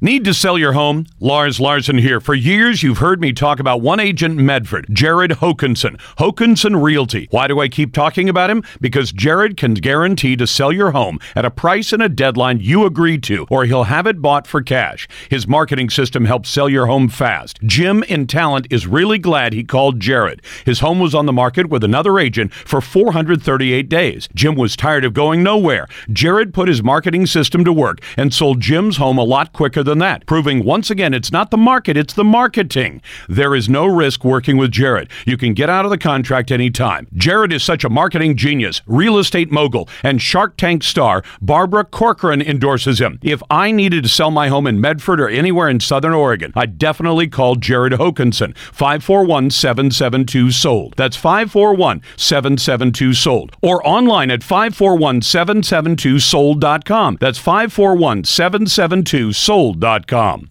Need to sell your home? Lars Larson here. For years, you've heard me talk about one agent in Medford, Jared Hokanson. Hokanson Realty. Why do I keep talking about him? Because Jared can guarantee to sell your home at a price and a deadline you agreed to, or he'll have it bought for cash. His marketing system helps sell your home fast. Jim in Talent is really glad he called Jared. His home was on the market with another agent for 438 days. Jim was tired of going nowhere. Jared put his marketing system to work and sold Jim's home a lot quicker than that, proving once again it's not the market, it's the marketing. There is no risk working with Jared. You can get out of the contract anytime. Jared is such a marketing genius, real estate mogul, and Shark Tank star Barbara Corcoran endorses him. If I needed to sell my home in Medford or anywhere in Southern Oregon, I'd definitely call Jared Hokanson. 541 772 sold. That's 541 772 sold. Or online at 541 772 sold.com. That's 541 772 sold.com.